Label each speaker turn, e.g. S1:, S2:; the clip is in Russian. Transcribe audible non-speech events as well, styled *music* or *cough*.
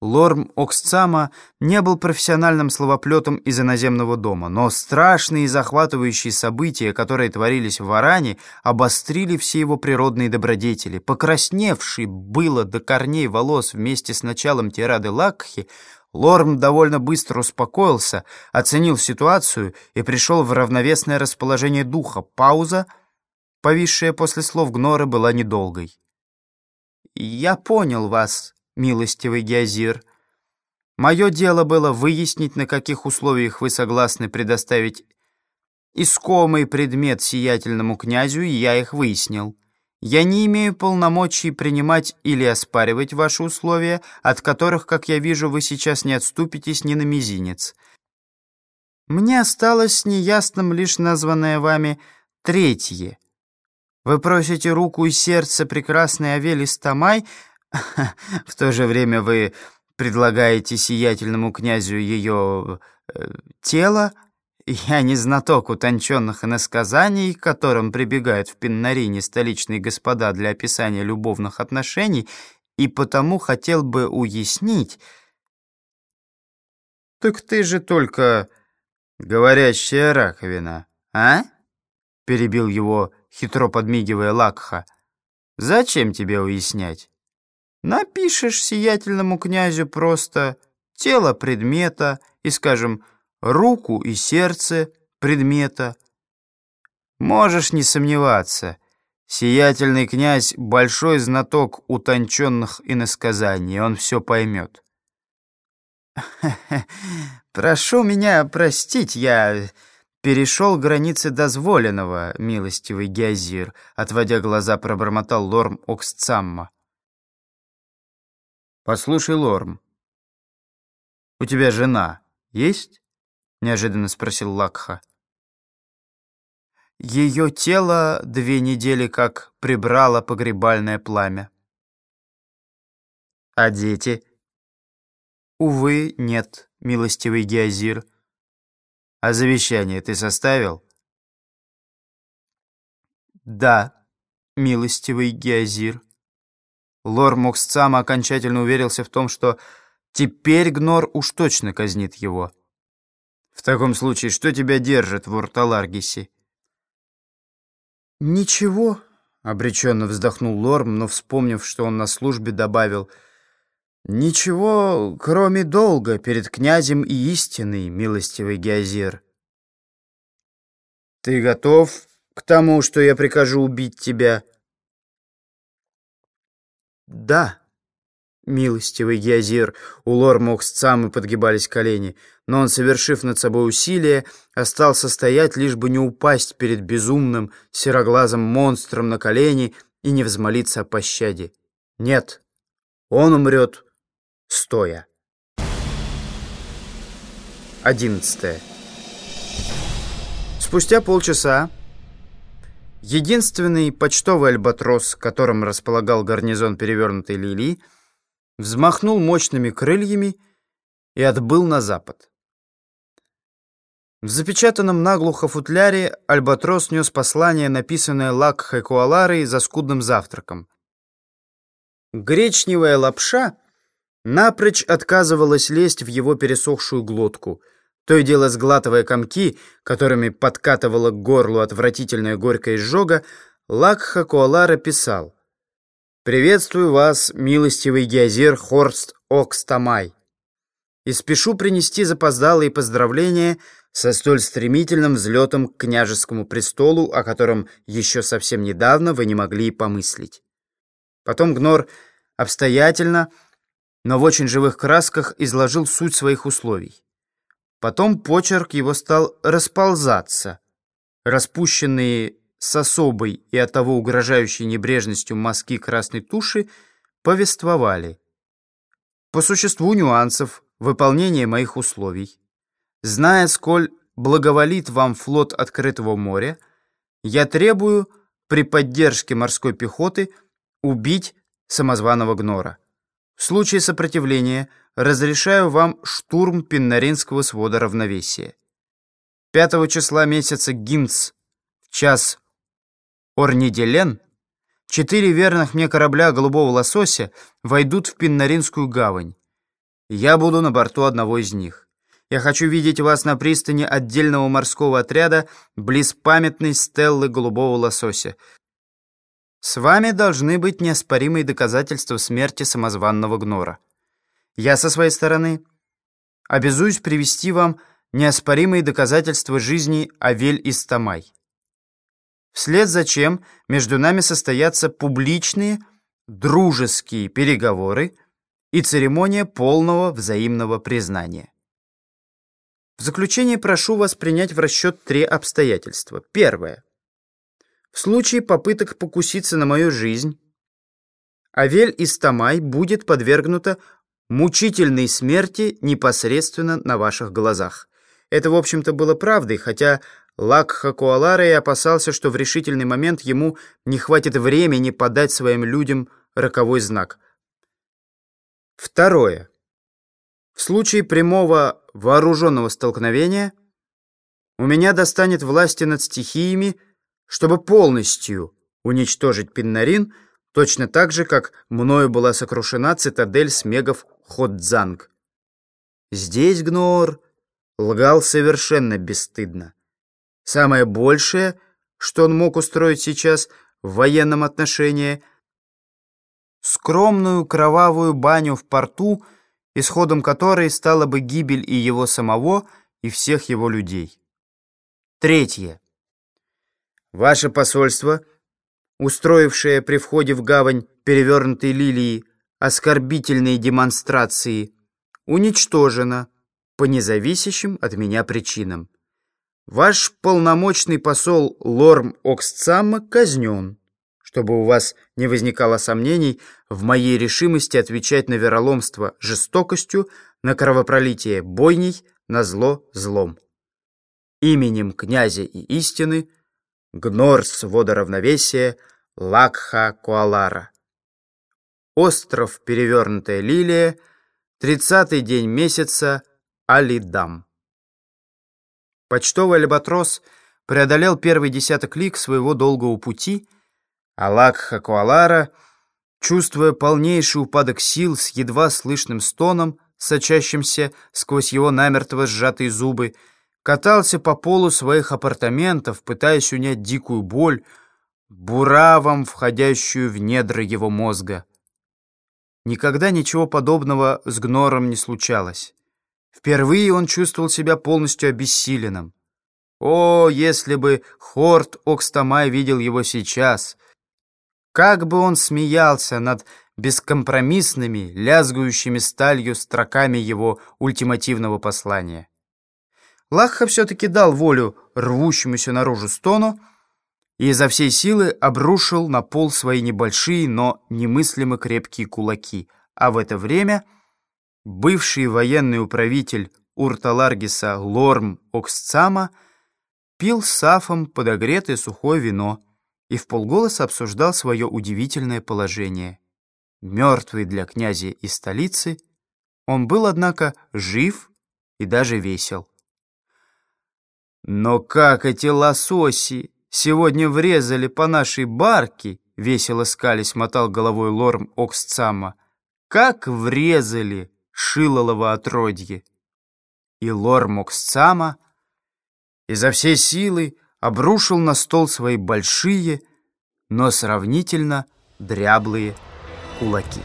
S1: Лорм Оксцама не был профессиональным словоплетом из иноземного дома, но страшные и захватывающие события, которые творились в Варане, обострили все его природные добродетели. Покрасневший было до корней волос вместе с началом тирады Лакхи, Лорм довольно быстро успокоился, оценил ситуацию и пришел в равновесное расположение духа. Пауза, повисшая после слов Гнора, была недолгой. «Я понял вас», милостивый Геозир. Мое дело было выяснить, на каких условиях вы согласны предоставить искомый предмет сиятельному князю, и я их выяснил. Я не имею полномочий принимать или оспаривать ваши условия, от которых, как я вижу, вы сейчас не отступитесь ни на мизинец. Мне осталось неясным лишь названное вами третье. Вы просите руку и сердце прекрасной Авели Стамай, *laughs* В то же время вы предлагаете сиятельному князю ее э, тело. Я не знаток утонченных иносказаний, к которым прибегают в Пиннарине столичные господа для описания любовных отношений, и потому хотел бы уяснить... «Так ты же только говорящая раковина, а?» перебил его, хитро подмигивая Лакха. «Зачем тебе уяснять?» Напишешь сиятельному князю просто тело предмета и, скажем, руку и сердце предмета. Можешь не сомневаться, сиятельный князь — большой знаток утонченных иносказаний, он все поймет. *laughs* «Прошу меня простить, я перешел границы дозволенного, милостивый Геозир», отводя глаза, пробормотал Лорм Оксцамма. «Послушай, Лорм, у тебя жена есть?» — неожиданно спросил Лакха. Ее тело две недели как прибрало погребальное пламя. А дети? Увы, нет, милостивый Геозир. А завещание ты составил? Да, милостивый Геозир. Лор Моксцама окончательно уверился в том, что теперь Гнор уж точно казнит его. «В таком случае, что тебя держит в Урталаргисе?» «Ничего», — обреченно вздохнул Лорм, но, вспомнив, что он на службе, добавил, «Ничего, кроме долга перед князем и истиной, милостивый Геозир». «Ты готов к тому, что я прикажу убить тебя?» «Да, милостивый Геозир», — у Лор-Моксцамы подгибались колени, но он, совершив над собой усилие, остался стоять, лишь бы не упасть перед безумным сероглазым монстром на колени и не взмолиться о пощаде. Нет, он умрет стоя. Одиннадцатое. Спустя полчаса Единственный почтовый альбатрос, которым располагал гарнизон перевернутой лилии, взмахнул мощными крыльями и отбыл на запад. В запечатанном наглухо футляре альбатрос нес послание, написанное Лакхой Куаларой за скудным завтраком. Гречневая лапша напрочь отказывалась лезть в его пересохшую глотку — то и дело сглатывая комки, которыми подкатывала к горлу отвратительная горькая изжога, Лакха Куалара писал «Приветствую вас, милостивый геозир Хорст Окстамай, и спешу принести запоздалые поздравления со столь стремительным взлетом к княжескому престолу, о котором еще совсем недавно вы не могли и помыслить». Потом Гнор обстоятельно, но в очень живых красках изложил суть своих условий. Потом почерк его стал расползаться. Распущенные с особой и оттого угрожающей небрежностью мазки красной туши повествовали. По существу нюансов выполнения моих условий. Зная, сколь благоволит вам флот открытого моря, я требую при поддержке морской пехоты убить самозваного Гнора. В случае сопротивления разрешаю вам штурм Пиннаринского свода равновесия. 5 числа месяца Гимц в час Орниделен четыре верных мне корабля «Голубого лосося» войдут в Пиннаринскую гавань. Я буду на борту одного из них. Я хочу видеть вас на пристани отдельного морского отряда близ памятной стеллы голубого лосося. С вами должны быть неоспоримые доказательства смерти самозванного Гнора. Я со своей стороны обязуюсь привести вам неоспоримые доказательства жизни Авель Истамай. Вслед за чем между нами состоятся публичные, дружеские переговоры и церемония полного взаимного признания. В заключение прошу вас принять в расчет три обстоятельства. Первое. В случае попыток покуситься на мою жизнь, Авель Истамай будет подвергнута мучительной смерти непосредственно на ваших глазах. Это, в общем-то, было правдой, хотя Лакха Куалара и опасался, что в решительный момент ему не хватит времени подать своим людям роковой знак. Второе. В случае прямого вооруженного столкновения у меня достанет власти над стихиями, чтобы полностью уничтожить Пиннарин, точно так же, как мною была сокрушена цитадель смегов Ходзанг. Здесь Гнор лгал совершенно бесстыдно. Самое большее, что он мог устроить сейчас в военном отношении, скромную кровавую баню в порту, исходом которой стала бы гибель и его самого, и всех его людей. Третье. Ваше посольство, устроившее при входе в гавань перевернутой лилии оскорбительные демонстрации, уничтожено по независящим от меня причинам. Ваш полномочный посол Лорм Оксцамма казнен, чтобы у вас не возникало сомнений в моей решимости отвечать на вероломство жестокостью, на кровопролитие бойней, на зло злом. Именем князя и истины Гнорс водоравновесия Лакха Куалара. Остров Перевернутая Лилия, тридцатый день месяца, Алидам. Почтовый альбатрос преодолел первый десяток лиг своего долгого пути, а Куалара, чувствуя полнейший упадок сил с едва слышным стоном, сочащимся сквозь его намертво сжатые зубы, катался по полу своих апартаментов, пытаясь унять дикую боль, буравом входящую в недра его мозга. Никогда ничего подобного с Гнором не случалось. Впервые он чувствовал себя полностью обессиленным. О, если бы Хорт Окстамай видел его сейчас! Как бы он смеялся над бескомпромиссными, лязгающими сталью строками его ультимативного послания. Лахха все-таки дал волю рвущемуся наружу стону и изо всей силы обрушил на пол свои небольшие, но немыслимо крепкие кулаки, а в это время бывший военный управитель Урталаргиса Лорм Оксцама пил Сафом подогретое сухое вино и в полголоса обсуждал свое удивительное положение. Мертвый для князя из столицы, он был, однако, жив и даже весел. «Но как эти лососи сегодня врезали по нашей барке!» — весело скались мотал головой лорм Оксцама. «Как врезали!» Шилолово отродье. И лор Моксцама изо всей силы обрушил на стол свои большие, но сравнительно дряблые кулаки.